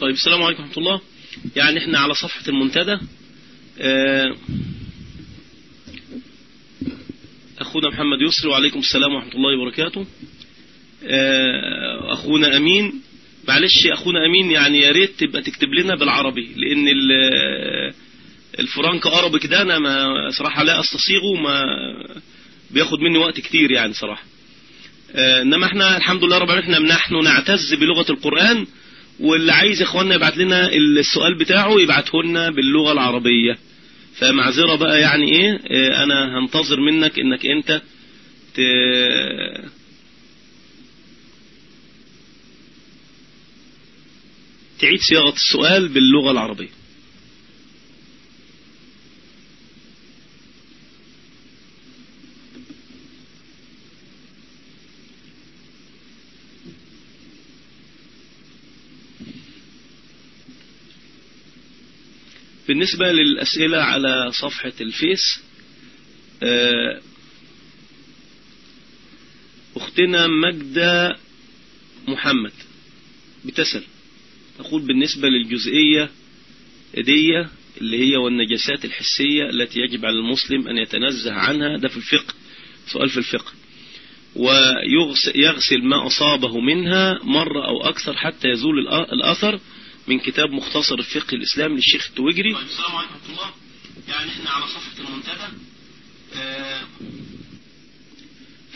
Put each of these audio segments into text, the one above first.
طيب السلام عليكم ورحمة الله. يعني إحنا على صفحة المنتدى. آه، أخونا محمد يسري وعليكم السلام ورحمة الله وبركاته. آه، أخونا أمين. معلش أخونا أمين يعني يا ريت تبقى تكتب لنا بالعربي لأن ال- الفرنك ارابيك ده أنا ما صراحة لا أستصيغه ما بياخد مني وقت كتير يعني صراحة. آه، إنما إحنا الحمد لله رب العالمين إحنا نحن نعتز بلغة القرآن. واللي عايز يا اخوانا يبعت لنا السؤال بتاعه يبعته لنا باللغة العربية. فمعذرة بقى يعني إيه؟ آه أنا هنتظر منك انك انت ت... تعيد صياغة السؤال باللغة العربية. بالنسبة للأسئلة على صفحة الفيس آه، أختنا مجدة محمد بتسأل. تقول بالنسبة للجزئية دي اللي هي والنجاسات الحسية التي يجب على المسلم أن يتنزه عنها ده في الفقه سؤال في الفقه. ويغسل ما أصابه منها مرة أو أكثر حتى يزول الأ- الأثر من كتاب مختصر الفقه الإسلام للشيخ التويجري. طيب السلام عليكم ورحمة الله. يعني إحنا على صفحة المنتدى.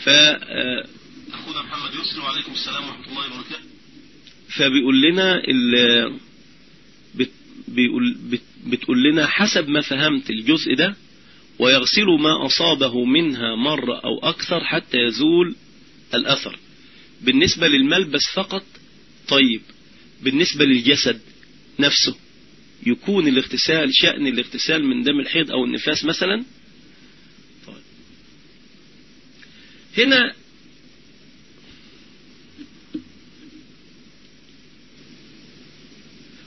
ف آه، أخونا محمد يسري وعليكم السلام ورحمة الله وبركاته. فبيقول لنا ال بت بيقول بت بتقول لنا حسب ما فهمت الجزء ده ويغسل ما أصابه منها مرة أو أكثر حتى يزول الأثر. بالنسبة للملبس فقط طيب بالنسبة للجسد نفسه يكون الاغتسال شأن الاغتسال من دم الحيض أو النفاس مثلا؟ طيب. هنا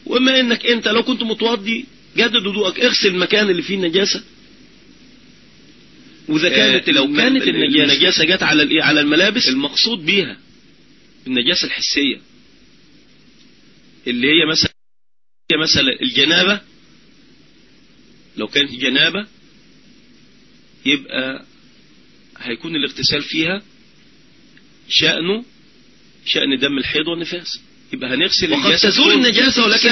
وما إنك أنت لو كنت متوضي جدد وضوءك اغسل المكان اللي فيه النجاسة. وإذا كانت لو كانت النجاسة. جت على الايه على الملابس المقصود بيها النجاسة الحسية. اللي هي مثلا هي مثلا الجنابة. لو كانت جنابة يبقى هيكون الاغتسال فيها شأنه شأن دم الحيض والنفاس. يبقى هنغسل وقد تزول النجاسة ولكن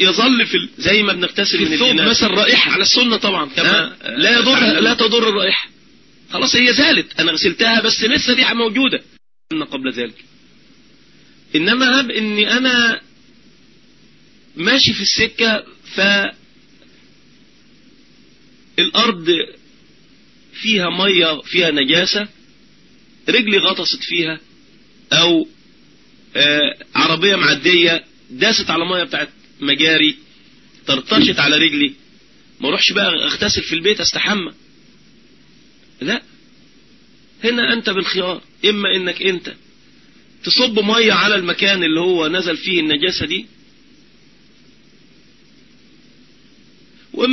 يظل في ال... زي ما بنغتسل من الثوب مثلا رائحة على السنة طبعا كما لا يضر لا تضر الرائحة. خلاص هي زالت. أنا غسلتها بس لسه ريحة موجودة. قبل ذلك. إنما هب إني أنا ماشي في السكة ف الأرض فيها مية فيها نجاسة رجلي غطست فيها أو آه عربية معدية داست على مية بتاعت مجاري طرطشت على رجلي ما اروحش بقى أغتسل في البيت استحمى لا. هنا أنت بالخيار إما إنك أنت تصب مية على المكان اللي هو نزل فيه النجاسة دي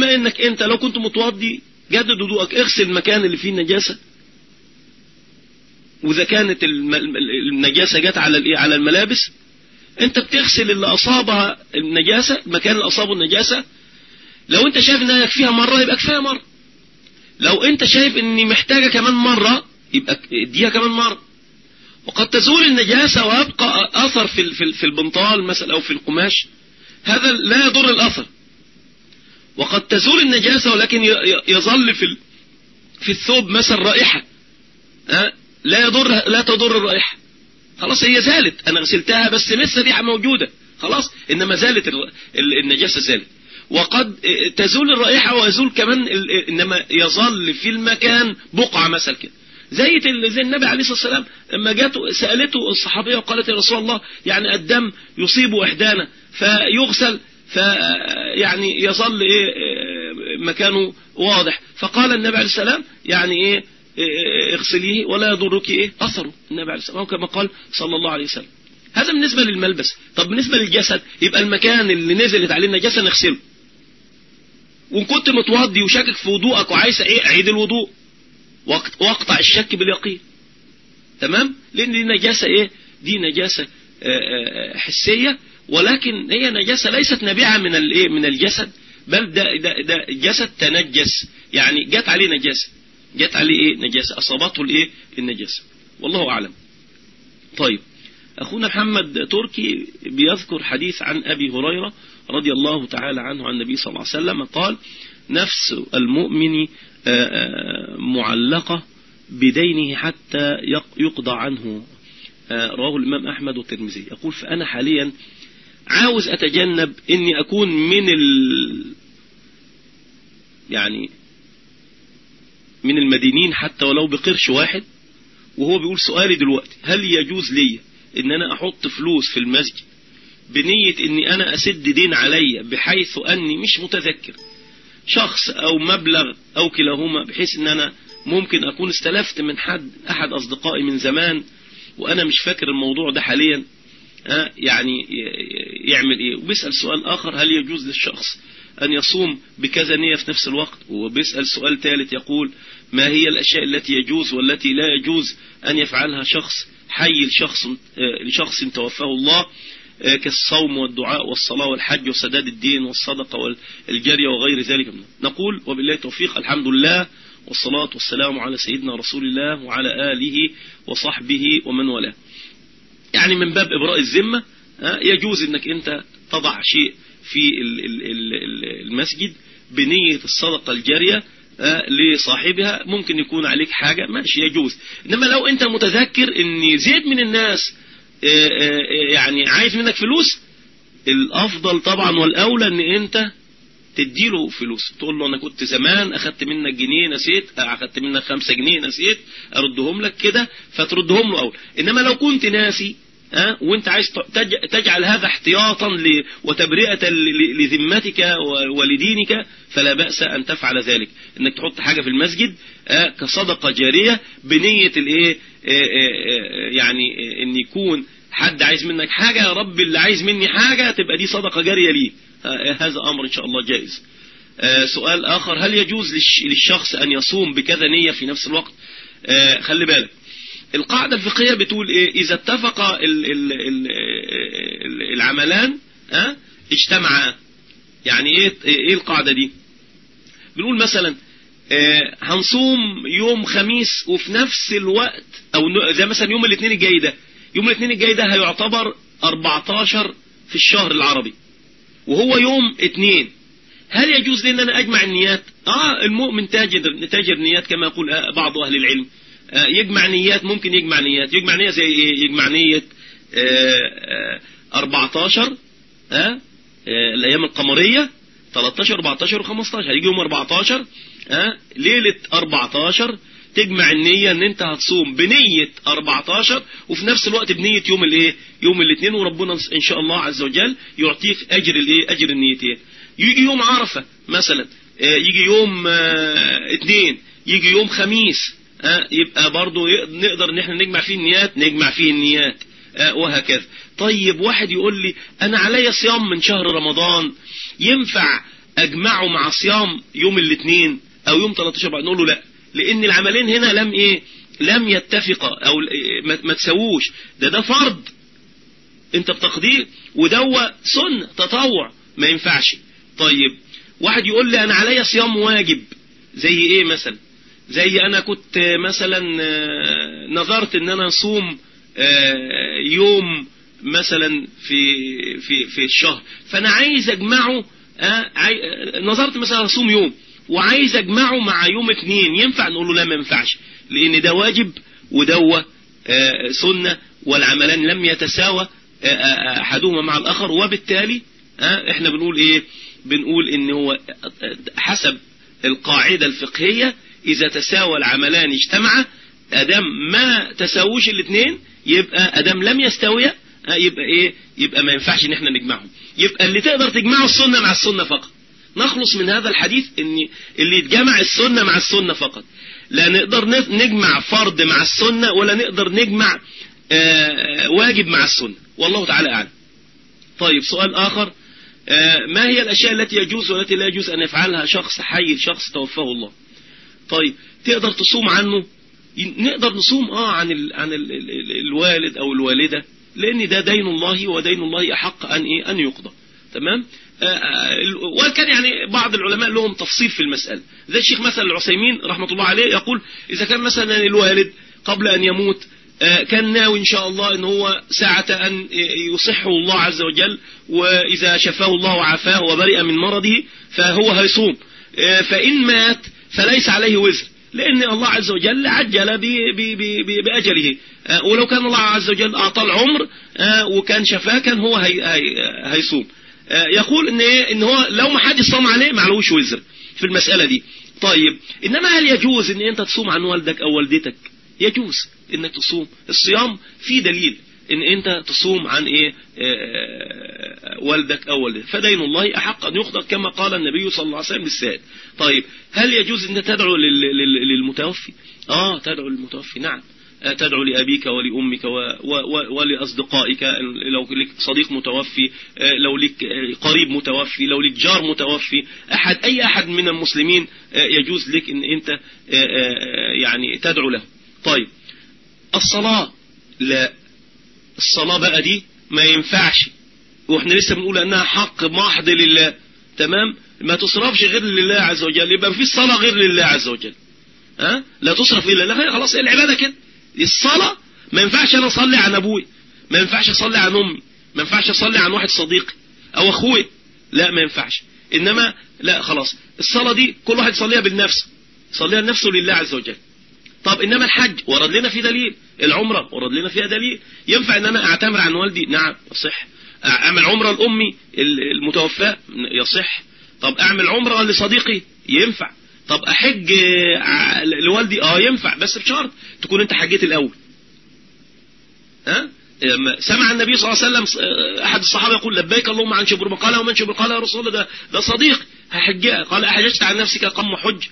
واما إنك أنت لو كنت متوضي جدد وضوءك اغسل المكان اللي فيه النجاسة. وإذا كانت النجاسة جت على الايه على الملابس أنت بتغسل اللي أصابها النجاسة المكان اللي أصابه النجاسة. لو أنت شايف انها يكفيها مرة يبقى كفاية مرة. لو أنت شايف إني محتاجة كمان مرة يبقى اديها كمان مرة. وقد تزول النجاسة ويبقى أثر في في البنطال مثلا أو في القماش. هذا لا يضر الأثر. وقد تزول النجاسة ولكن يظل في في الثوب مثلا رائحة؟ لا يضر لا تضر الرائحة. خلاص هي زالت. أنا غسلتها بس لسه ريحة موجودة. خلاص إنما زالت النجاسة زالت. وقد تزول الرائحة ويزول كمان إنما يظل في المكان بقعة مثلا كده. زي زي النبي عليه الصلاة والسلام لما جاته سألته الصحابية وقالت يا رسول الله يعني الدم يصيب إحدانا فيغسل فيعني يظل إيه مكانه واضح. فقال النبي عليه السلام يعني إيه اغسليه ولا يضرك إيه أثره. النبي عليه السلام كما قال صلى الله عليه وسلم. هذا بالنسبة للملبس. طب بالنسبة للجسد يبقى المكان اللي نزلت عليه النجاسة نغسله. وإن كنت متوضي وشاكك في وضوءك وعايز إيه عيد الوضوء. واقطع الشك باليقين. تمام؟ لأن دي نجاسة إيه؟ دي نجاسة حسية. ولكن هي نجاسة ليست نابعة من الايه من الجسد بل ده, ده, ده جسد تنجس. يعني جت عليه نجاسة. جت عليه إيه؟ نجاسة. أصابته الايه النجاسة. والله أعلم. طيب. أخونا محمد تركي بيذكر حديث عن أبي هريرة رضي الله تعالى عنه عن النبي صلى الله عليه وسلم. قال نفس المؤمن آه، آه، معلقة بدينه حتى يقضى عنه. آه، رواه الإمام أحمد والترمذي. يقول فأنا حاليا عاوز أتجنب إني أكون من ال يعني من المدينين حتى ولو بقرش واحد؟ وهو بيقول سؤالي دلوقتي هل يجوز لي إن أنا أحط فلوس في المسجد بنية إني أنا أسد دين عليا بحيث أني مش متذكر شخص أو مبلغ أو كلاهما بحيث إن أنا ممكن أكون استلفت من حد أحد أصدقائي من زمان وأنا مش فاكر الموضوع ده حاليا؟ يعني يعمل إيه؟ وبيسأل سؤال آخر هل يجوز للشخص أن يصوم بكذا نية في نفس الوقت؟ وبيسأل سؤال ثالث يقول ما هي الأشياء التي يجوز والتي لا يجوز أن يفعلها شخص حي لشخص, لشخص توفاه الله كالصوم والدعاء والصلاة والحج وسداد الدين والصدقة والجرية وغير ذلك؟ نقول وبالله توفيق الحمد لله والصلاة والسلام على سيدنا رسول الله وعلى آله وصحبه ومن والاه. يعني من باب إبراء الذمة يجوز إنك أنت تضع شيء في المسجد بنية الصدقة الجارية لصاحبها ممكن يكون عليك حاجة ماشي يجوز. إنما لو أنت متذكر ان زيد من الناس يعني عايز منك فلوس الأفضل طبعا والأولى إن أنت تديله فلوس. تقول له أنا كنت زمان أخدت منك جنيه نسيت أخدت منك خمسة جنيه نسيت أردهم لك كده فتردهم له أول. إنما لو كنت ناسي ها وأنت عايز تجعل هذا احتياطا وتبرئة لذمتك ولدينك فلا بأس أن تفعل ذلك. إنك تحط حاجة في المسجد كصدقة جارية بنية الإيه يعني إن يكون حد عايز منك حاجة يا رب اللي عايز مني حاجة تبقى دي صدقة جارية ليه هذا أمر إن شاء الله جائز. سؤال آخر هل يجوز للشخص أن يصوم بكذا نية في نفس الوقت؟ خلي بالك. القاعدة الفقهية بتقول إيه؟ إذا اتفق ال ال ال العملان اجتمعا يعني إيه, إيه القاعدة دي؟ بنقول مثلا هنصوم يوم خميس وفي نفس الوقت أو زي مثلا يوم الاثنين الجاي ده. يوم الاثنين الجاي ده هيعتبر 14 في الشهر العربي. وهو يوم اثنين. هل يجوز لي أن أنا أجمع النيات؟ آه المؤمن تاجر تاجر نيات كما يقول بعض أهل العلم. آه يجمع نيات ممكن يجمع نيات. يجمع نية زي إيه؟ يجمع نية آه آه 14 آه الأيام القمرية 13 14 و15 هيجي يوم 14 آه ليلة 14 تجمع النية إن أنت هتصوم بنية 14 وفي نفس الوقت بنية يوم الإيه؟ يوم الاثنين وربنا إن شاء الله عز وجل يعطيك أجر الإيه؟ أجر النيتين. يجي يوم عرفة مثلا يجي يوم اثنين يجي يوم خميس يبقى برضو نقدر إن إحنا نجمع فيه النيات نجمع فيه النيات وهكذا. طيب واحد يقول لي أنا عليا صيام من شهر رمضان ينفع أجمعه مع صيام يوم الاثنين أو يوم 13 بعد؟ نقول له لا. لأن العملين هنا لم إيه؟ لم يتفقا أو ما تسووش ده ده فرض. أنت بتقدير ودوا سنة تطوع. ما ينفعش. طيب واحد يقول لي أنا عليا صيام واجب. زي إيه مثلا؟ زي أنا كنت مثلا نظرت إن أنا أصوم يوم مثلا في في في الشهر. فأنا عايز أجمعه نظرت مثلا أصوم يوم. وعايز اجمعه مع يوم اثنين. ينفع نقول له لا ما ينفعش لأن ده واجب ودوه سنة والعملان لم يتساوى أحدهما مع الآخر. وبالتالي إحنا بنقول إيه؟ بنقول إن هو حسب القاعدة الفقهية إذا تساوى العملان اجتمعا ادام ما تساووش الاثنين يبقى ادام لم يستويا يبقى إيه؟ يبقى ما ينفعش إن إحنا نجمعهم. يبقى اللي تقدر تجمعه السنة مع السنة فقط. نخلص من هذا الحديث ان اللي يتجمع السنة مع السنة فقط. لا نقدر نجمع فرض مع السنة ولا نقدر نجمع واجب مع السنة. والله تعالى أعلم. طيب سؤال آخر. ما هي الأشياء التي يجوز والتي لا يجوز أن يفعلها شخص حي شخص توفاه الله؟ طيب تقدر تصوم عنه؟ نقدر نصوم آه عن ال عن ال ال الوالد أو الوالدة لأن ده دين الله ودين الله أحق أن إيه؟ أن يقضى. تمام؟ آه، آه، وكان يعني بعض العلماء لهم تفصيل في المسألة. زي الشيخ مثلا العثيمين رحمة الله عليه يقول إذا كان مثلا الوالد قبل أن يموت آه، كان ناوي إن شاء الله أن هو ساعة أن يصحه الله عز وجل وإذا شفاه الله وعافاه وبرئ من مرضه فهو هيصوم. فإن مات فليس عليه وزر لأن الله عز وجل عجل بأجله. ولو كان الله عز وجل أعطى العمر وكان شفاه كان هو هيصوم. آه، يقول إن إيه إن هو لو ما حد صام عليه معلوش وزر في المسألة دي. طيب إنما هل يجوز إن أنت تصوم عن والدك أو والدتك؟ يجوز إنك تصوم. الصيام في دليل إن أنت تصوم عن إيه آه، والدك أو والدتك. فدين الله أحق أن يخضر كما قال النبي صلى الله عليه وسلم للسائل طيب هل يجوز إن تدعو للمتوفي؟ آه تدعو للمتوفي نعم. تدعو لأبيك ولأمك ولأصدقائك. لو لك صديق متوفي لو لك قريب متوفي لو لك جار متوفي أحد أي أحد من المسلمين يجوز لك أن أنت يعني تدعو له. طيب. الصلاة لا. الصلاة بقى دي ما ينفعش. وإحنا لسه بنقول إنها حق محض لله. تمام؟ ما تصرفش غير لله عز وجل. يبقى في الصلاة غير لله عز وجل. ها؟ لا تصرف الا لله. خلاص العبادة كده. الصلاة ما ينفعش أنا أصلي عن أبوي ما ينفعش أصلي عن أمي ما ينفعش أصلي عن واحد صديقي أو أخوي. لا ما ينفعش. إنما لا خلاص. الصلاة دي كل واحد يصليها بالنفس يصليها لنفسه لله عز وجل. طب إنما الحج ورد لنا في دليل. العمرة ورد لنا فيها دليل. ينفع إن أنا أعتمر عن والدي؟ نعم يصح. أعمل عمرة لأمي المتوفاة؟ يصح. طب أعمل عمرة لصديقي؟ ينفع. طب أحج لوالدي؟ آه ينفع بس بشرط تكون أنت حجيت الأول. ها؟ سمع النبي صلى الله عليه وسلم أحد الصحابة يقول لبيك اللهم عن شبر قال ومن شبر قال يا رسول الله. ده, ده صديق. هحج قال أحججت عن نفسك قم حج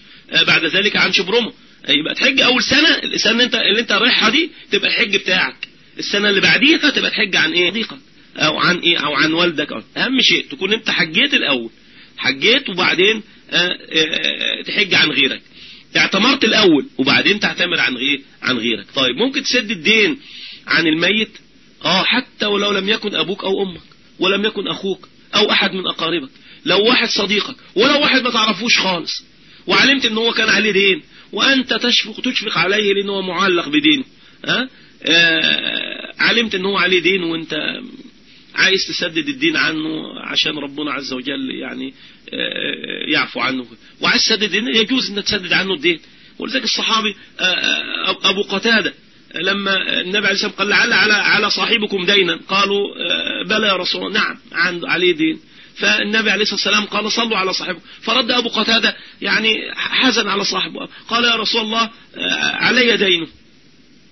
بعد ذلك عن شبرمه يبقى تحج أول سنة السنة أنت اللي أنت رايحها دي تبقى الحج بتاعك. السنة اللي بعديها تبقى تحج عن إيه؟ صديقك. أو عن إيه؟ أو عن والدك. أهم شيء تكون أنت حجيت الأول. حجيت وبعدين آه، آه، تحج عن غيرك. اعتمرت الأول وبعدين تعتمر عن غير عن غيرك. طيب ممكن تسد الدين عن الميت؟ آه حتى ولو لم يكن أبوك أو أمك ولم يكن أخوك أو أحد من أقاربك. لو واحد صديقك ولو واحد ما تعرفوش خالص وعلمت إن هو كان عليه دين وأنت تشفق تشفق عليه لأن هو معلق بدينه. ها آه علمت إن هو عليه دين وأنت عايز تسدد الدين عنه عشان ربنا عز وجل يعني آه، يعفو عنه. وعايز تسدد الدين يجوز ان تسدد عنه الدين. ولذلك الصحابي آه، آه، أبو قتادة لما النبي عليه الصلاة والسلام قال لعل على على صاحبكم دينا. قالوا بلى يا رسول الله. نعم عنده عليه دين. فالنبي عليه الصلاة والسلام قال صلوا على صاحبكم. فرد أبو قتادة يعني حزن على صاحبه. قال يا رسول الله علي دينه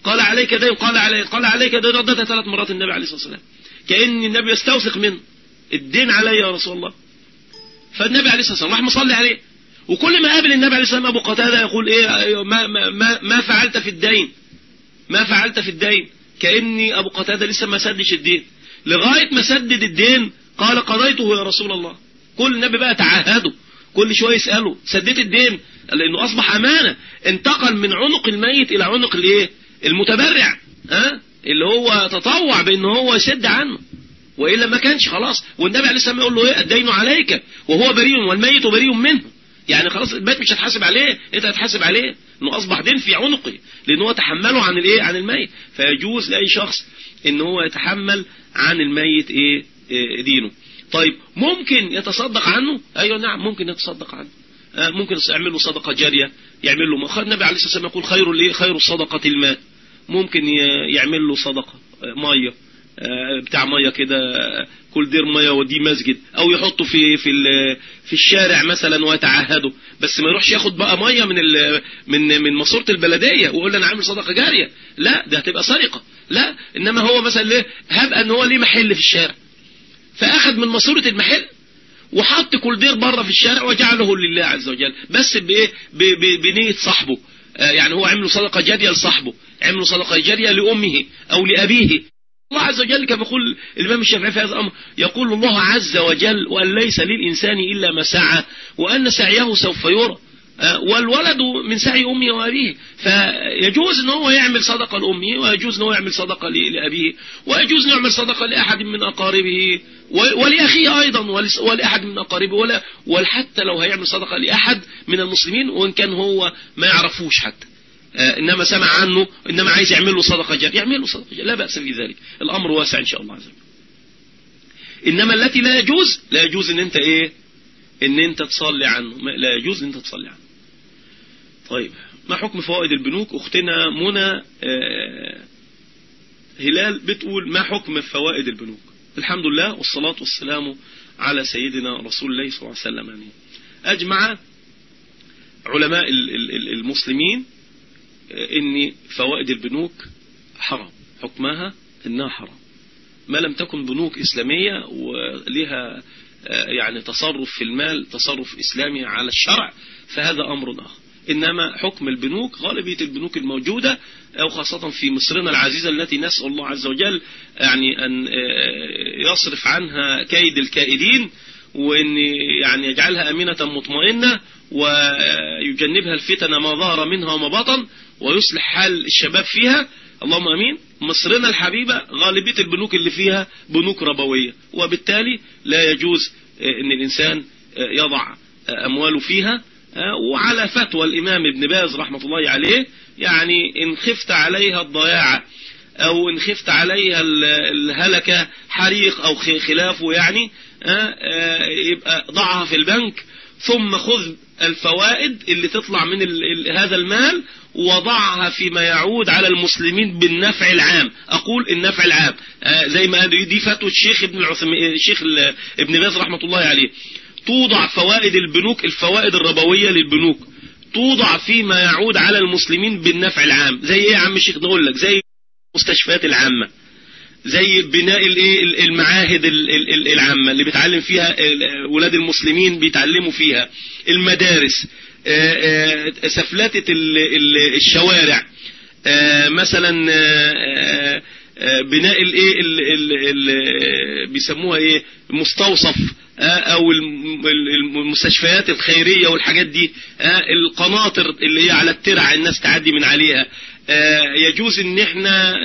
قال عليك دين. قال علي قال عليك دين. ردتها ثلاث مرات النبي عليه الصلاة والسلام. كأن النبي يستوثق منه الدين علي يا رسول الله. فالنبي عليه الصلاة والسلام راح مصلي عليه. وكل ما قابل النبي عليه الصلاة والسلام أبو قتادة يقول إيه ما, ما, ما, ما فعلت في الدين. ما فعلت في الدين. كأني أبو قتادة لسه ما سدش الدين. لغاية ما سدد الدين قال قضيته يا رسول الله. كل النبي بقى تعهده كل شوية يسأله سديت الدين. لأنه أصبح أمانة. انتقل من عنق الميت إلى عنق الإيه؟ المتبرع. ها؟ اللي هو تطوع بأن هو يسد عنه. وإلا ما كانش خلاص. والنبي عليه السلام يقول له إيه؟ الدين عليك. وهو بريء والميت بريء منه. يعني خلاص الميت مش هتحاسب عليه. أنت هتحاسب عليه. إنه أصبح دين في عنقه. لأن هو تحمله عن الإيه؟ عن الميت. فيجوز لأي شخص إن هو يتحمل عن الميت إيه, إيه؟ دينه. طيب ممكن يتصدق عنه؟ أيوه نعم ممكن يتصدق عنه. آه ممكن يعمل له صدقة جارية يعمل له النبي عليه الصلاة والسلام يقول خير الايه خير الصدقه المال ممكن يعمل له صدقة مية آه، بتاع مية كده كل دير مية ودي مسجد أو يحطه في في في الشارع مثلا ويتعهده بس ما يروحش ياخد بقى مية من من من ماسورة البلدية ويقول أنا عامل صدقة جارية. لا ده هتبقى سرقة. لا إنما هو مثلا ليه هب إن هو ليه محل في الشارع. فأخذ من ماسورة المحل وحط كل دير بره في الشارع وجعله لله عز وجل بس بإيه؟ بنية صاحبه. يعني هو عمل صدقة جارية لصاحبه عمل صدقة جارية لأمه أو لأبيه. الله عز وجل كما يقول الإمام الشافعي في هذا الأمر يقول الله عز وجل وأن ليس للإنسان إلا ما سعى وأن سعيه سوف يرى. والولد من سعي أمه وأبيه. فيجوز إن هو يعمل صدقة لأمه ويجوز إن هو يعمل صدقة لأبيه ويجوز إن يعمل صدقة لأحد من أقاربه ولأخيه أيضا ولأحد من أقاربه ولا وحتى لو هيعمل صدقة لأحد من المسلمين وإن كان هو ما يعرفوش حتى. إنما سمع عنه إنما عايز يعمل له صدقة جارية. يعمل له صدقة جارية. لا بأس في ذلك. الأمر واسع إن شاء الله عز وجل. إنما التي لا يجوز لا يجوز إن أنت إيه؟ إن أنت تصلي عنه. لا يجوز إن أنت تصلي عنه. طيب ما حكم فوائد البنوك؟ أختنا منى هلال بتقول ما حكم فوائد البنوك؟ الحمد لله والصلاة والسلام على سيدنا رسول الله صلى الله عليه وسلم يعني أجمع علماء المسلمين إن فوائد البنوك حرام حكمها إنها حرام. ما لم تكن بنوك إسلامية ولها يعني تصرف في المال تصرف إسلامي على الشرع فهذا أمر آخر. إنما حكم البنوك غالبية البنوك الموجودة أو خاصة في مصرنا العزيزة التي نسأل الله عز وجل يعني أن يصرف عنها كيد الكائدين وإن يعني يجعلها أمينة مطمئنة ويجنبها الفتن ما ظهر منها وما بطن ويصلح حال الشباب فيها. اللهم آمين. مصرنا الحبيبة غالبية البنوك اللي فيها بنوك ربوية وبالتالي لا يجوز إن الإنسان يضع أمواله فيها. وعلى فتوى الإمام ابن باز رحمة الله عليه يعني إن خفت عليها الضياع أو إن خفت عليها الهلكة حريق أو خلافه يعني يبقى ضعها في البنك ثم خذ الفوائد اللي تطلع من هذا المال وضعها فيما يعود على المسلمين بالنفع العام. أقول النفع العام زي ما دي فتوى الشيخ ابن العثماني الشيخ ابن باز رحمة الله عليه. توضع فوائد البنوك الفوائد الربوية للبنوك. توضع فيما يعود على المسلمين بالنفع العام. زي إيه يا عم الشيخ نقول لك زي المستشفيات العامة. زي بناء الايه المعاهد العامة اللي بيتعلم فيها ولاد المسلمين بيتعلموا فيها. المدارس سفلاتة الشوارع. مثلا بناء الايه بيسموها إيه؟ مستوصف. أو المستشفيات الخيرية والحاجات دي القناطر اللي هي على الترع الناس تعدي من عليها. يجوز إن إحنا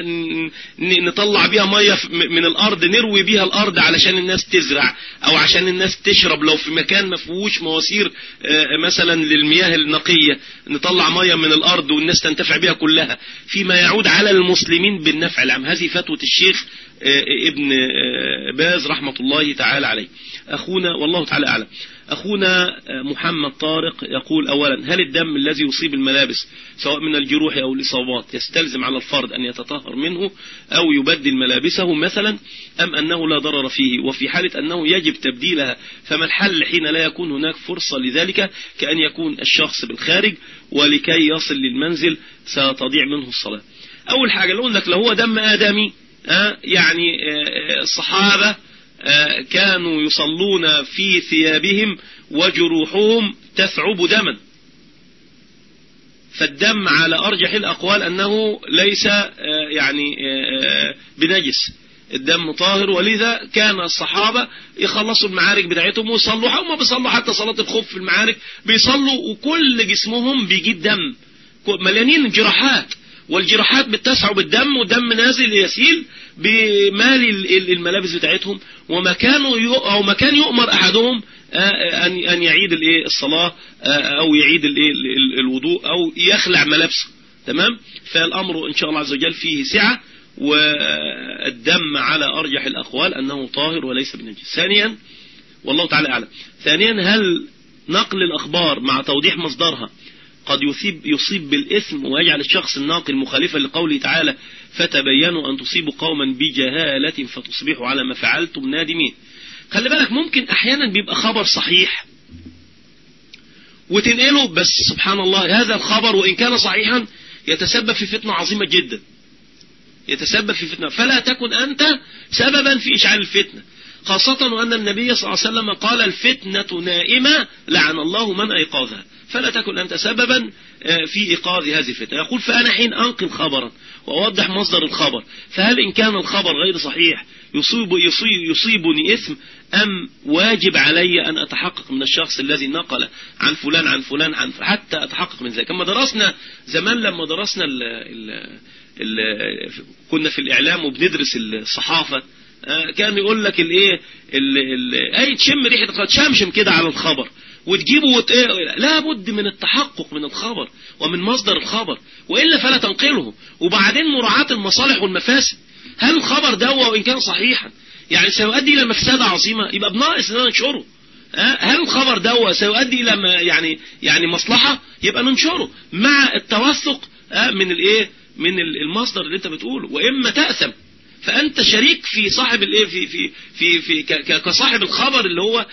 نطلع بيها مية من الأرض نروي بيها الأرض علشان الناس تزرع أو عشان الناس تشرب. لو في مكان ما فيهوش مواسير مثلا للمياه النقية نطلع مية من الأرض والناس تنتفع بيها كلها. فيما يعود على المسلمين بالنفع العام. هذه فتوى الشيخ ابن باز رحمة الله تعالى عليه. أخونا والله تعالى أعلم. أخونا محمد طارق يقول أولا هل الدم الذي يصيب الملابس سواء من الجروح أو الإصابات يستلزم على الفرد أن يتطهر منه أو يبدل ملابسه مثلا أم أنه لا ضرر فيه؟ وفي حالة أنه يجب تبديلها فما الحل حين لا يكون هناك فرصة لذلك كأن يكون الشخص بالخارج ولكي يصل للمنزل ستضيع منه الصلاة؟ أول حاجة لو لك لو هو دم آدمي يعني الصحابة كانوا يصلون في ثيابهم وجروحهم تثعب دما. فالدم على أرجح الأقوال أنه ليس يعني بنجس. الدم طاهر ولذا كان الصحابة يخلصوا المعارك بتاعتهم ويصلوا هم بيصلوا حتى صلاة الخوف في المعارك بيصلوا وكل جسمهم بيجيب دم. مليانين جراحات. والجراحات بتسعى بالدم والدم نازل يسيل بمال الملابس بتاعتهم وما كانوا أو ما كان يؤمر أحدهم ان أن يعيد الإيه؟ الصلاة أو يعيد الإيه؟ الوضوء أو يخلع ملابسه تمام؟ فالأمر إن شاء الله عز وجل فيه سعة والدم على أرجح الأقوال أنه طاهر وليس بنجس. ثانيا والله تعالى أعلم. ثانيا هل نقل الأخبار مع توضيح مصدرها قد يصيب, يصيب بالإثم ويجعل الشخص الناقل مخالفا لقوله تعالى فتبينوا أن تصيبوا قوما بجهالة فتصبحوا على ما فعلتم نادمين. خلي بالك ممكن أحيانا بيبقى خبر صحيح وتنقله بس سبحان الله هذا الخبر وإن كان صحيحا يتسبب في فتنة عظيمة جدا. يتسبب في فتنة. فلا تكن أنت سببا في إشعال الفتنة. خاصة وأن النبي صلى الله عليه وسلم قال الفتنة نائمة لعن الله من أيقاظها فلا تكن أنت سببا في إيقاظ هذه الفتنة. يقول فأنا حين أنقل خبرا وأوضح مصدر الخبر فهل إن كان الخبر غير صحيح يصيب يصيب يصيبني إثم أم واجب علي أن أتحقق من الشخص الذي نقل عن فلان عن فلان عن فلان حتى أتحقق من ذلك؟ كما درسنا زمان لما درسنا ال ال ال كنا في الإعلام وبندرس الصحافة آه، كان يقول لك الإيه أي تشم ريحة تشمشم كده على الخبر. وتجيبه وت... لا بد من التحقق من الخبر ومن مصدر الخبر وإلا فلا تنقله. وبعدين مراعاة المصالح والمفاسد. هل الخبر ده وإن كان صحيحا؟ يعني سيؤدي إلى مفسدة عظيمة. يبقى بناقص إن ننشره هل الخبر ده سيؤدي إلى يعني يعني مصلحة؟ يبقى ننشره. مع التوثق من الايه من المصدر اللي أنت بتقوله. وإما تأثم. فأنت شريك في صاحب الايه في في في في كصاحب الخبر اللي هو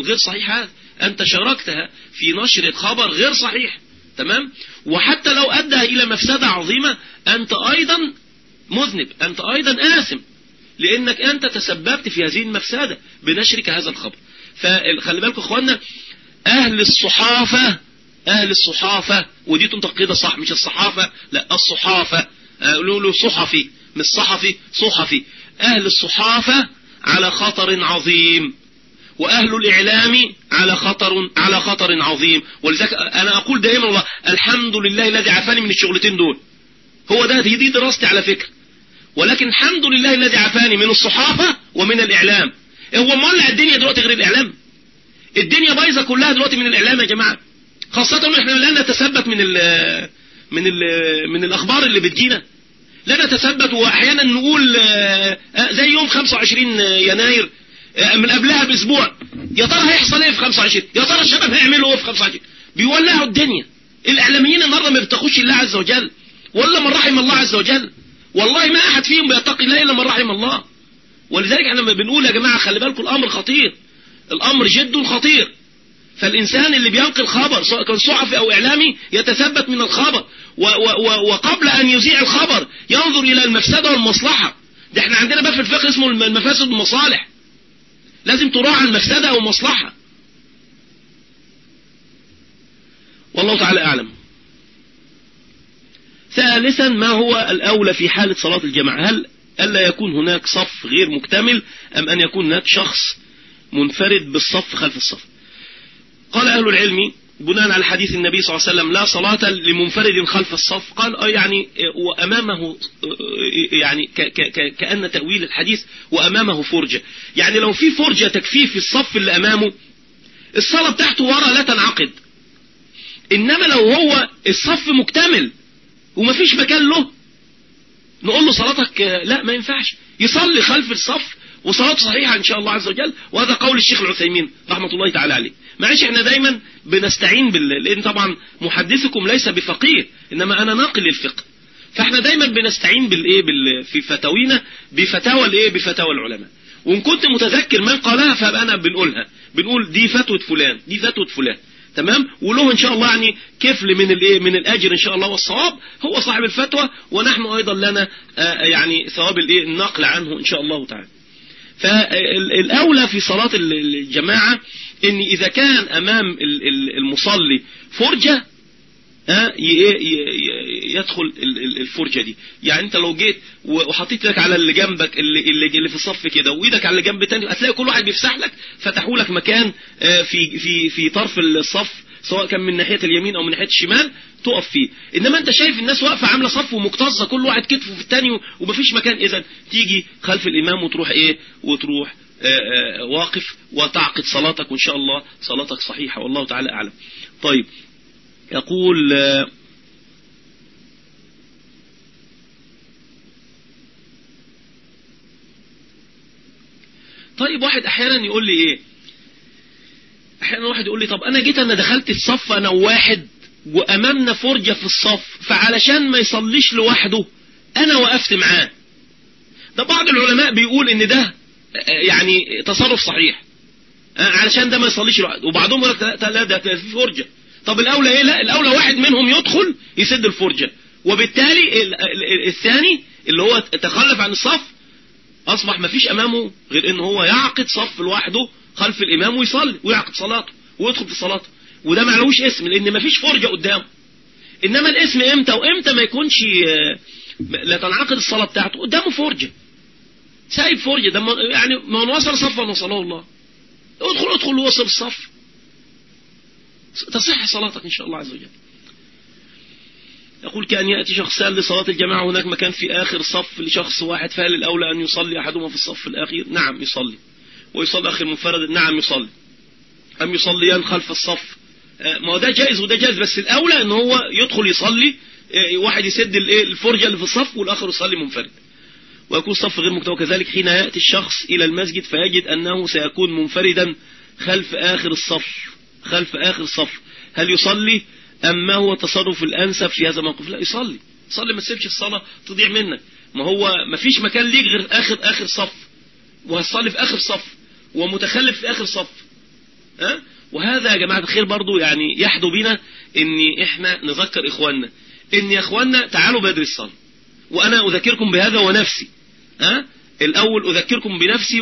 الغير صحيح هذا. أنت شاركتها في نشر خبر غير صحيح تمام؟ وحتى لو أدى إلى مفسدة عظيمة أنت أيضا مذنب أنت أيضا آثم لأنك أنت تسببت في هذه المفسدة بنشرك هذا الخبر. فخلي بالكم أخوانا أهل الصحافة أهل الصحافة ودي تنطق كده صح مش الصحافة لا الصحافة. قالوا له صحفي مش صحفي صحفي. أهل الصحافة على خطر عظيم. وأهل الإعلام على خطر على خطر عظيم. ولذلك أنا أقول دائما والله الحمد لله الذي عافاني من الشغلتين دول. هو ده دي دراستي على فكرة. ولكن الحمد لله الذي عافاني من الصحافة ومن الإعلام. هو مولع الدنيا دلوقتي غير الإعلام. الدنيا بايظة كلها دلوقتي من الإعلام يا جماعة. خاصة إن إحنا لا نتثبت من ال من ال من الأخبار اللي بتجينا. لا نتثبت وأحيانا نقول زي يوم 25 يناير. من قبلها بأسبوع. يا ترى هيحصل إيه في 25 يا ترى الشباب هيعملوا إيه في 25 بيولعوا الدنيا. الإعلاميين النهارده ما بيتقوش الله عز وجل. ولا من رحم الله عز وجل. والله ما أحد فيهم بيتقي الله إلا من رحم الله. ولذلك إحنا بنقول يا جماعة خلي بالكم الأمر خطير. الأمر جد خطير. فالإنسان اللي بينقل خبر سواء كان صحفي أو إعلامي يتثبت من الخبر. و و وقبل أن يذيع الخبر ينظر إلى المفسدة والمصلحة. ده إحنا عندنا بقى في الفقه اسمه المفاسد والمصالح لازم تراعى المفسدة أو المصلحة والله تعالى أعلم. ثالثا ما هو الأولى في حالة صلاة الجماعة؟ هل ألا يكون هناك صف غير مكتمل أم أن يكون هناك شخص منفرد بالصف خلف الصف؟ قال أهل العلم بناء على حديث النبي صلى الله عليه وسلم لا صلاة لمنفرد خلف الصف. قال آه يعني وأمامه يعني كأن تأويل الحديث وأمامه فرجة. يعني لو في فرجة تكفيه في الصف اللي أمامه الصلاة بتاعته ورا لا تنعقد. إنما لو هو الصف مكتمل ومفيش مكان له نقول له صلاتك لا ما ينفعش. يصلي خلف الصف وصلاته صحيحة إن شاء الله عز وجل. وهذا قول الشيخ العثيمين رحمة الله تعالى عليه. معلش إحنا دايما بنستعين بالله لأن طبعا محدثكم ليس بفقيه إنما أنا ناقل للفقه. فاحنا دايما بنستعين بالإيه؟ بال في فتاوينا بفتاوى الإيه؟ بفتاوى العلماء. وإن كنت متذكر من قالها فابقى أنا بنقولها. بنقول دي فتوى فلان دي فتوى فلان. تمام؟ وله إن شاء الله يعني كفل من الإيه؟ من الأجر إن شاء الله والصواب هو صاحب الفتوى ونحن أيضا لنا يعني ثواب الإيه؟ النقل عنه إن شاء الله تعالى. فالأولى في صلاة الجماعة ان إذا كان أمام المصلي فرجة يدخل الفرجة دي. يعني أنت لو جيت وحطيت لك على اللي جنبك اللي, في الصف كده وإيدك على اللي جنب تاني هتلاقي كل واحد بيفسح لك فتحوا لك مكان في في في طرف الصف سواء كان من ناحية اليمين أو من ناحية الشمال تقف فيه. إنما أنت شايف الناس واقفة عاملة صف ومكتظة كل واحد كتفه في التاني ومفيش مكان. اذا تيجي خلف الإمام وتروح إيه؟ وتروح واقف وتعقد صلاتك وإن شاء الله صلاتك صحيحة والله تعالى أعلم. طيب يقول طيب واحد أحيانا يقول لي إيه؟ أحيانا واحد يقول لي طب أنا جيت أنا دخلت الصف أنا وواحد وأمامنا فرجة في الصف فعلشان ما يصليش لوحده أنا وقفت معاه. ده بعض العلماء بيقول إن ده يعني تصرف صحيح. علشان ده ما يصليش لوحده. وبعضهم يقول لك لا ده في فرجة. طب الأولى إيه؟ لا الأولى واحد منهم يدخل يسد الفرجة. وبالتالي الثاني اللي هو تخلف عن الصف أصبح ما فيش أمامه غير إن هو يعقد صف لوحده خلف الإمام ويصلي ويعقد صلاته ويدخل في صلاته. وده ما لهوش اسم لأن ما فيش فرجة قدامه. إنما الاسم إمتى وإمتى ما يكونش لا تنعقد الصلاة بتاعته قدامه فرجة. سايب فرجة. ده يعني من وصل صفا وصله الله. ادخل ادخل وصل الصف تصح صلاتك إن شاء الله عز وجل. يقول كأن يأتي شخصان لصلاة الجماعة هناك مكان في آخر صف لشخص واحد فهل الأولى أن يصلي أحدهما في الصف الأخير؟ نعم يصلي. ويصلي أخي المنفرد نعم يصلي. أم يصليان خلف الصف؟ آه، ما هو ده جائز وده جائز بس الأولى أن هو يدخل يصلي آه، واحد يسد الفرجة اللي في الصف والآخر يصلي منفرد. ويكون الصف غير مكتوب. كذلك حين يأتي الشخص إلى المسجد فيجد أنه سيكون منفردا خلف آخر الصف. خلف آخر الصف هل يصلي أم ما هو تصرف الأنسب في هذا الموقف؟ لا يصلي. صلي ما تسيبش الصلاة تضيع منك. ما هو ما فيش مكان ليك غير آخر آخر صف. وهتصلي في آخر صف. ومتخلف في آخر صف. ها؟ وهذا يا جماعة الخير برضو يعني يحدو بنا ان إحنا نذكر إخواننا. ان يا إخواننا تعالوا بدري الصلاة. وأنا أذكركم بهذا ونفسي. الأول أذكركم بنفسي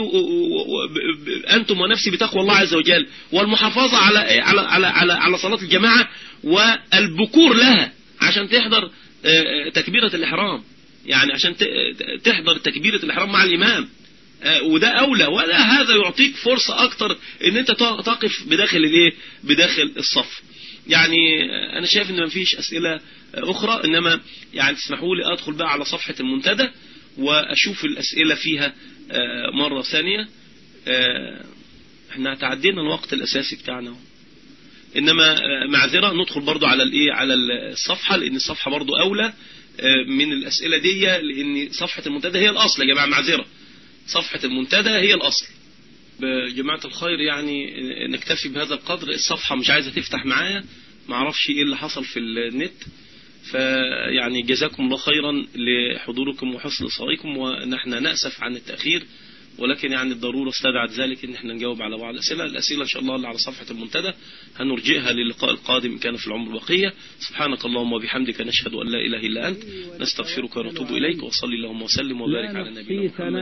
أنتم ونفسي بتقوى الله عز وجل والمحافظة على على على على, على صلاة الجماعة والبكور لها عشان تحضر آه، آه، تكبيرة الإحرام. يعني عشان تحضر تكبيرة الإحرام مع الإمام. آه، وده أولى ولا هذا يعطيك فرصة أكتر إن أنت تقف بداخل الإيه؟ بداخل الصف. يعني أنا شايف إن مفيش أسئلة أخرى إنما يعني تسمحوا لي أدخل بقى على صفحة المنتدى. وأشوف الأسئلة فيها آه، مرة ثانية آه، إحنا تعدينا الوقت الأساسي بتاعنا. إنما آه، معذرة ندخل برضو على الإيه على الصفحة لأن الصفحة برضو أولى من الأسئلة دي لأن صفحة المنتدى هي الأصل يا جماعة معذرة. صفحة المنتدى هي الأصل. بجماعة الخير يعني نكتفي بهذا القدر. الصفحة مش عايزة تفتح معايا معرفش إيه اللي حصل في النت. فيعني جزاكم الله خيرا لحضوركم وحسن صغيكم ونحن نأسف عن التأخير ولكن يعني الضرورة استدعت ذلك إن إحنا نجاوب على بعض الأسئلة. الأسئلة إن شاء الله اللي على صفحة المنتدى هنرجئها للقاء القادم كان في العمر بقية سبحانك اللهم وبحمدك نشهد أن لا إله إلا أنت نستغفرك ونتوب إليك وصلي اللهم وسلم وبارك على النبي محمد.